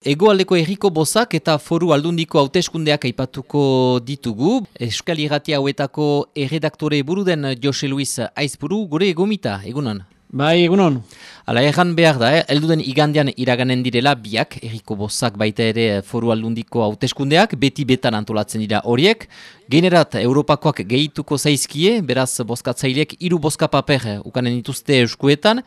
Egoaldeko erriko bozak eta foru aldundiko hauteskundeak aipatuko ditugu. Euskal Irrati hauetako erredaktore buruden Jose Luis Aizburu, gure egomita, egunon? Bai, egunon. Hala, erran behar da, eh? elduden igandean iraganen direla biak, erriko bozak baita ere foru aldundiko hauteskundeak, beti betan antolatzen dira horiek. Generat, Europakoak gehituko zaizkie, beraz bozkatzaileek hiru bozka paper ukanen dituzte euskuetan.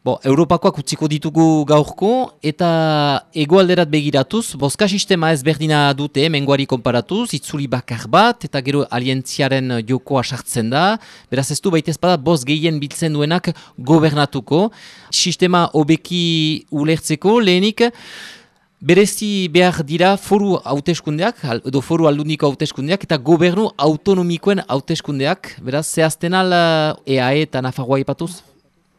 Bo, Europakoak utziko ditugu gaurko eta egoalderat begiratuz, boska sistema ez berdina dute, menguari konparatuz, itzuli bakar bat eta gero alientziaren jokoa sartzen da, beraz ez du baita ezpada boz gehien biltzen duenak gobernatuko. Sistema hobeki ulertzeko lehenik, berezi behar dira foru hauteskundeak, edo foru alduniko hauteskundeak eta gobernu autonomikoen hauteskundeak, beraz zehazten al EAE eta Nafarroa ipatuz?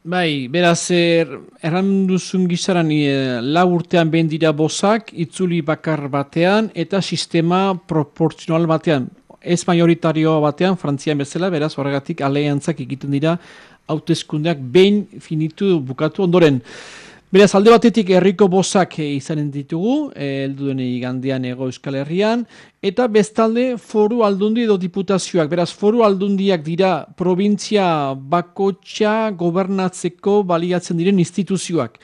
Bai, beraz, er, erran duzun gizaran e, lau urtean behin dira bozak, itzuli bakar batean eta sistema proportzional batean. Ez majoritario batean, frantzian bezala, beraz, horregatik aleiantzak egiten dira hauteskundeak behin finitu bukatu ondoren. Beraz, alde batetik herriko bozak eh, izanen ditugu, eh, heldu duen igandean ego euskal herrian, eta bestalde foru aldundi edo diputazioak. Beraz, foru aldundiak dira provintzia bakotxa gobernatzeko baliatzen diren instituzioak.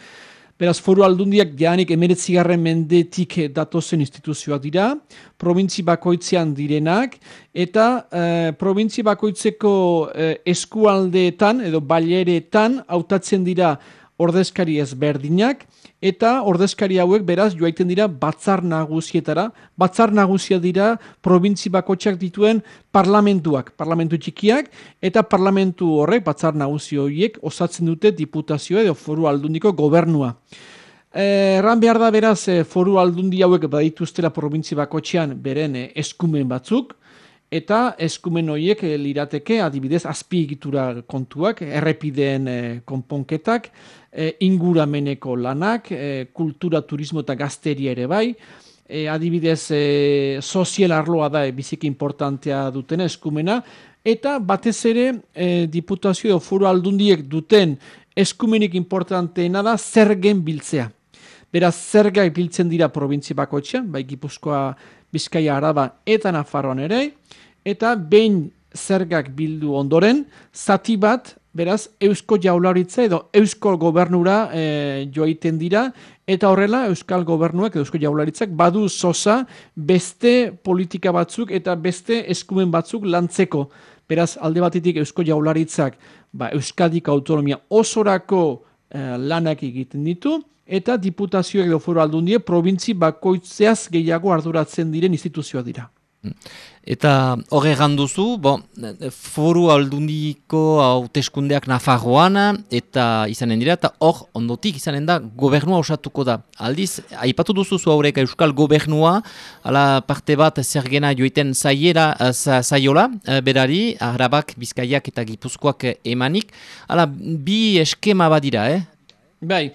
Beraz, foru aldundiak janik emeretzigarren mendetik datozen instituzioak dira, provintzi bakoitzean direnak, eta eh, provintzi bakoitzeko eh, eskualdeetan edo baleretan hautatzen dira ordezkari ezberdinak eta ordezkari hauek beraz joaiten dira batzar nagusietara. Batzar nagusia dira provintzi bakotxak dituen parlamentuak, parlamentu txikiak eta parlamentu horrek batzar nagusi horiek osatzen dute diputazioa edo foru aldundiko gobernua. Erran behar da beraz eh, foru aldundi hauek badituztela provintzi bakotxean beren eh, eskumen batzuk, eta eskumen horiek eh, lirateke adibidez azpiegitura kontuak, errepideen konponketak, e, ingurameneko lanak, e, kultura, turismo eta gazteria ere bai, e, adibidez e, sozial arloa da e, biziki importantea duten eskumena, eta batez ere e, diputazio foro aldundiek duten eskumenik importanteena da zergen biltzea. Beraz, zergak biltzen dira provintzi bakoitzean, bai Gipuzkoa, Bizkaia, Araba eta Nafarroan ere, eta behin zergak bildu ondoren, zati bat beraz, Eusko Jaularitza edo Eusko Gobernura e, joaiten dira, eta horrela Euskal Gobernuak edo Eusko Jaularitzak badu sosa beste politika batzuk eta beste eskumen batzuk lantzeko. Beraz, alde batetik Eusko Jaularitzak ba, Euskadik autonomia osorako e, lanak egiten ditu, eta diputazioak edo foro aldundie provintzi bakoitzeaz gehiago arduratzen diren instituzioa dira. Eta hori duzu, bon, foru aldundiko hauteskundeak Nafarroan eta izanen dira, eta hor ondotik izanen da gobernua osatuko da. Aldiz, aipatu duzu zu haurek euskal gobernua, ala parte bat zergena joiten zaiera, zaiola, eh, berari, arabak, bizkaiak eta gipuzkoak emanik, ala bi eskema badira, eh? Bai,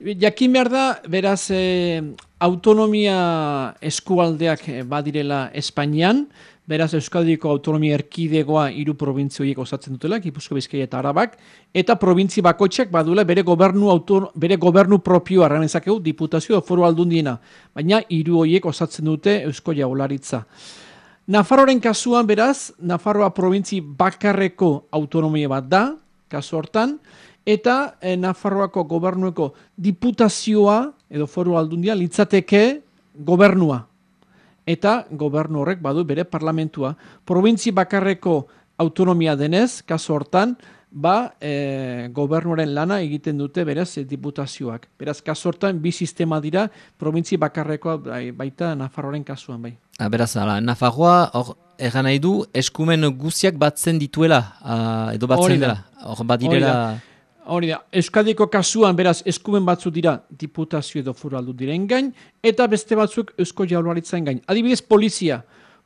jakin behar da, beraz, eh, autonomia eskualdeak eh, badirela Espainian, beraz Euskadiko autonomia erkidegoa hiru provintzioiek osatzen dutela, Gipuzko Bizkaia eta Arabak, eta provintzi bakoitzak badula bere gobernu auto, bere gobernu propioa arranezakegu diputazio foru aldundiena, baina hiru horiek osatzen dute Eusko Jaularitza. Nafarroaren kasuan beraz, Nafarroa provintzi bakarreko autonomia bat da, kasu hortan, eta e, Nafarroako gobernueko diputazioa edo foru aldundia litzateke gobernua. Eta gobernu horrek badu bere parlamentua. Provintzi bakarreko autonomia denez, kaso hortan, ba e, gobernuaren lana egiten dute berez diputazioak. Beraz, kaso hortan, bi sistema dira provintzi bakarrekoa bai, baita Nafarroaren kasuan bai. A, ah, beraz, ala, Nafarroa, hor, egan nahi du, eskumen guziak batzen dituela, edo batzen dela. Hor, badirela... Hori da, Euskadiko kasuan beraz eskumen batzu dira diputazio edo foraldu diren gain, eta beste batzuk Eusko Jaularitzaren gain. Adibidez, polizia.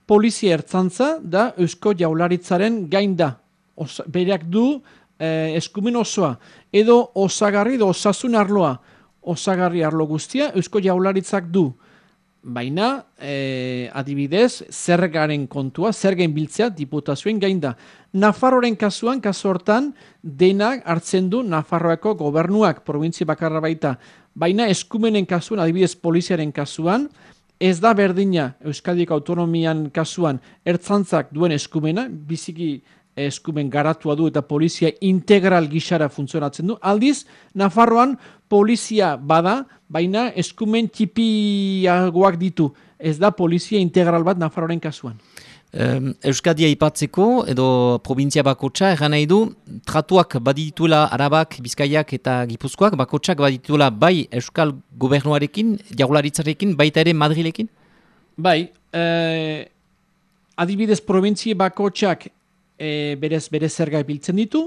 Polizia ertzantza da Eusko Jaularitzaren gain da. Os, bereak du eh, eskumen osoa. Edo osagarri edo osasun arloa. Osagarri arlo guztia Eusko Jaularitzak du. Baina e, adibidez, zergaren kontua, zergen biltzea diputazioen gain da. Nafarroren kasuan, kasu hortan, denak hartzen du Nafarroako gobernuak, provintzi bakarra baita. Baina eskumenen kasuan, adibidez poliziaren kasuan, ez da berdina Euskadik autonomian kasuan ertzantzak duen eskumena, biziki eskumen garatua du eta polizia integral gixara funtzionatzen du. Aldiz, Nafarroan polizia bada, baina eskumen txipiagoak ditu. Ez da polizia integral bat Nafarroaren kasuan. Euskadia ipatzeko edo provintzia bakotsa egan nahi du tratuak baditula Arabak, Bizkaiak eta Gipuzkoak bakotsak baditula bai Euskal gobernuarekin, jaularitzarekin, baita ere Madrilekin? Bai, eh, adibidez provintzia bakotsak e, berez bere zerga biltzen ditu,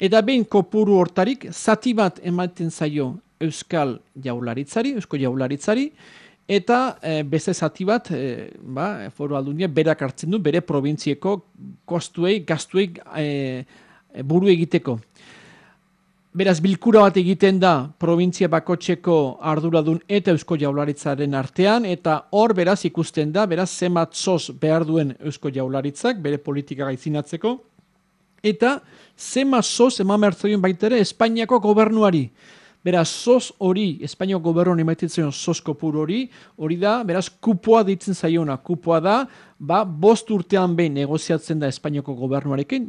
eta behin kopuru hortarik zati bat ematen zaio Euskal jaularitzari, Eusko jaularitzari, eta e, beste zati bat, e, ba, foru aldundia, berak hartzen du, bere provintzieko kostuei, gaztuei e, buru egiteko. Beraz, bilkura bat egiten da provintzia bakotxeko arduradun eta eusko jaularitzaren artean, eta hor beraz ikusten da, beraz, zemat zoz behar duen eusko jaularitzak, bere politika gaitzinatzeko, eta zemat zoz eman mertzoion baitere Espainiako gobernuari. Beraz, zoz hori, Espainiako gobernuan emaititzen zoz kopur hori, hori da, beraz, kupoa ditzen zaiona, kupoa da, ba, bost urtean behin negoziatzen da Espainiako gobernuarekin,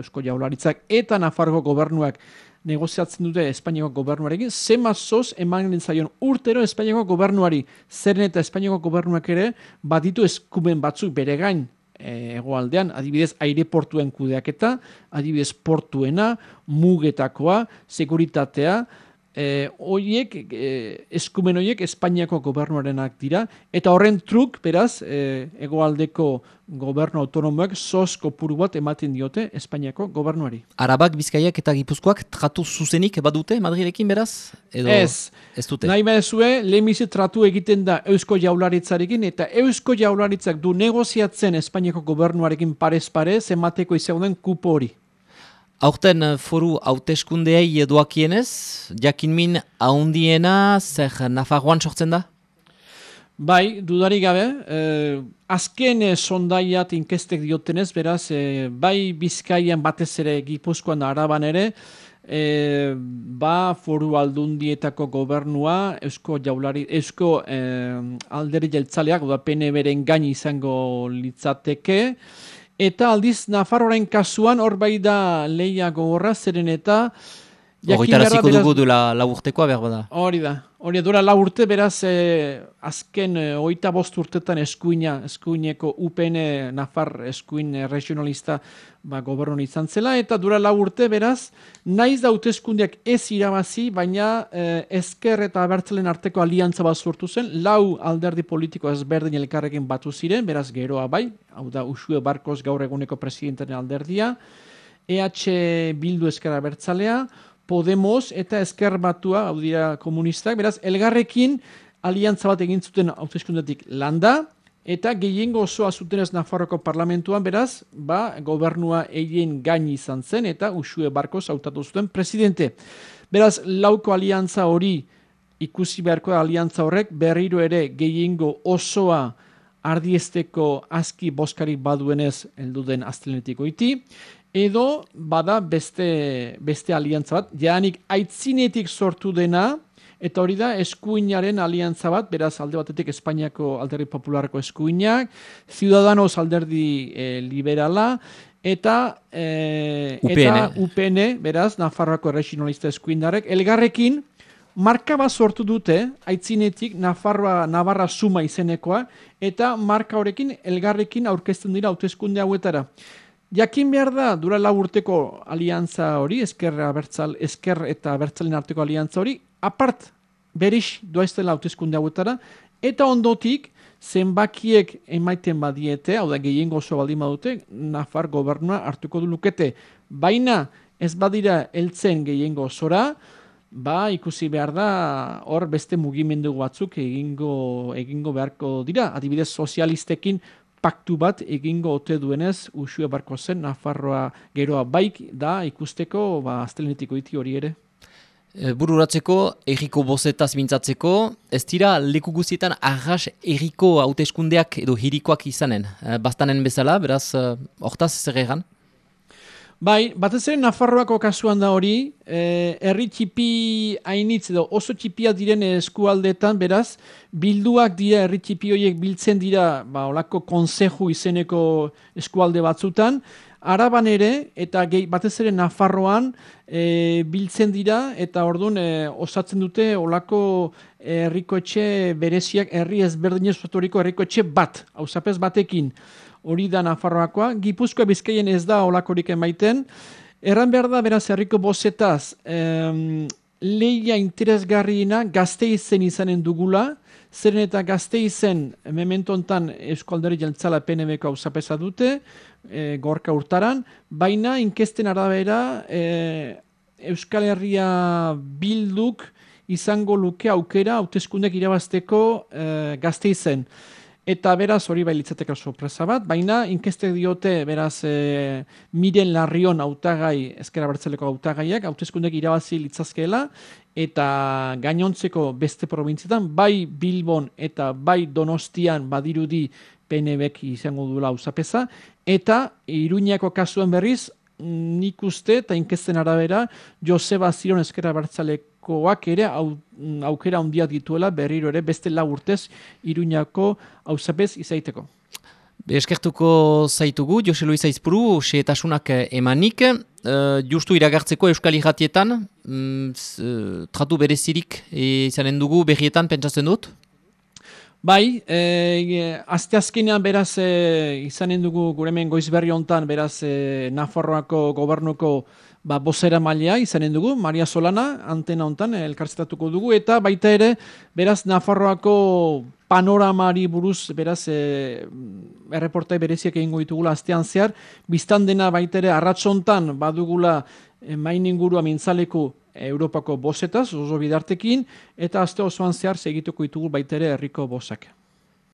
eusko jaularitzak eta Nafargo gobernuak negoziatzen dute Espainiako gobernuarekin, ze mazoz eman zaion urtero Espainiako gobernuari, zeren eta Espainiako gobernuak ere baditu eskumen batzuk bere gain e, egoaldean, adibidez aireportuen kudeaketa, adibidez portuena, mugetakoa, seguritatea, e, oiek, e, eskumen horiek Espainiako gobernuarenak dira, eta horren truk, beraz, e, egoaldeko gobernu autonomoak sos kopuru bat ematen diote Espainiako gobernuari. Arabak, Bizkaiak eta Gipuzkoak tratu zuzenik badute Madrilekin beraz? Edo ez, ez dute. Nahi behezue, lehemize tratu egiten da Eusko Jaularitzarekin, eta Eusko Jaularitzak du negoziatzen Espainiako gobernuarekin parez-parez emateko izauden kupo hori. Aurten eh, foru hauteskundeei edoakienez, jakin min haundiena zer Nafarroan sortzen da? Bai, dudari gabe, eh, azken eh, sondaiat inkestek diotenez, beraz, eh, bai bizkaian batez ere gipuzkoan araban ere, eh, ba foru aldundietako gobernua, eusko jaulari, eusko eh, alderi jeltzaleak, da PNB-ren gaini izango litzateke, Eta aldiz, Nafarroaren kasuan hor bai da leia gogorra, zeren eta... Horritara ziko dugu duela laburtekoa behar bada. Hori da. Hori dura la urte, beraz, eh, azken eh, oita bost urtetan eskuina, eskuineko UPN Nafar eskuin eh, regionalista ba, gobernon izan zela, eta dura la urte, beraz, naiz da uteskundiak ez irabazi, baina eh, ezker eta abertzelen arteko aliantza bat sortu zen, lau alderdi politiko ezberdin elkarrekin batu ziren, beraz, geroa bai, hau da, usue barkoz gaur eguneko presidentaren alderdia, EH Bildu ezker abertzalea, Podemos eta Ezker Batua, hau dira komunistak, beraz, elgarrekin aliantza bat egin zuten hauteskundetik landa, eta gehiengo osoa zutenez Nafarroko parlamentuan, beraz, ba, gobernua egin gaini izan zen, eta usue barko zautatu zuten presidente. Beraz, lauko aliantza hori, ikusi beharko aliantza horrek, berriro ere gehiengo osoa ardiesteko aski boskarik baduenez elduden astelenetiko iti, edo bada beste, beste aliantza bat, jaanik aitzinetik sortu dena, eta hori da eskuinaren aliantza bat, beraz alde batetik Espainiako alderdi popularako eskuinak, Ciudadanos alderdi e, liberala, eta, e, UPN. eta UPN, beraz, Nafarroako erresinolista eskuindarek, elgarrekin, marka bat sortu dute, aitzinetik Nafarroa, Navarra suma izenekoa, eta marka horrekin elgarrekin aurkezten dira hauteskunde hauetara. Jakin behar da, dura urteko aliantza hori, esker, abertzal, esker eta abertzalen arteko aliantza hori, apart, berix doaizten lautezkunde hauetara, eta ondotik, zenbakiek emaiten badiete, hau da gehiengo oso baldin badute, Nafar gobernua hartuko du lukete. Baina, ez badira heltzen gehiengo osora, ba ikusi behar da hor beste mugimendu batzuk egingo egingo beharko dira adibidez sozialistekin paktu bat egingo ote duenez usue barko zen Nafarroa geroa baik da ikusteko ba astelenetiko iti hori ere. E, bururatzeko, erriko bozetaz mintzatzeko, ez dira leku guztietan arras erriko hauteskundeak edo hirikoak izanen. E, bastanen bezala, beraz, e, hortaz zer egan? Bai, batez ere Nafarroako kasuan da hori, eh, herri txipi hainitz edo oso txipia diren eskualdetan, beraz, bilduak dira herri txipi horiek biltzen dira, ba, olako konseju izeneko eskualde batzutan, Araban ere, eta gehi, batez ere Nafarroan e, biltzen dira, eta orduan e, osatzen dute olako herrikoetxe bereziak, herri ezberdinez herriko etxe bat, hau batekin hori da Nafarroakoa, Gipuzkoa bizkaien ez da olakorik emaiten, erran behar da beraz herriko bozetaz, em, leia interesgarriena gazte izen izanen dugula, zeren eta gazte izen mementontan Euskaldari jantzala PNB-ko hau dute, e, gorka urtaran, baina inkesten arabera e, Euskal Herria bilduk izango luke aukera hauteskundek irabazteko e, gazte izen. Eta beraz hori bai litzateka sorpresa bat, baina inkeste diote beraz e, miren larrion autagai, ezkera bertzeleko autagaiak, hautezkundek irabazi litzazkeela, eta gainontzeko beste provintzietan, bai Bilbon eta bai Donostian badirudi PNBek izango duela uzapeza, eta Iruñako kasuen berriz, nik uste eta inkesten arabera, Joseba Ziron ezkera bertzalekoak ere au, aukera handia dituela berriro ere beste lau urtez Iruñako hauzapez izaiteko. Eskertuko zaitugu, Jose Luis Aizpuru, seetasunak emanik, uh, justu iragartzeko Euskal Iratietan, um, tratu berezirik izanen dugu berrietan pentsatzen dut? Bai, e, azte azkenean beraz e, izanen dugu gure hemen goizberri hontan beraz e, Nafarroako gobernuko ba, bozera mailea izanen dugu, Maria Solana antena hontan elkarzetatuko dugu, eta baita ere beraz Nafarroako panoramari buruz beraz e, erreportai bereziak egingo ditugula aztean zehar, biztan dena baita ere arratsontan badugula e, main ingurua mintzaleku Europako bosetaz, oso bidartekin, eta azte osoan zehar segituko ditugu baitere herriko bosak.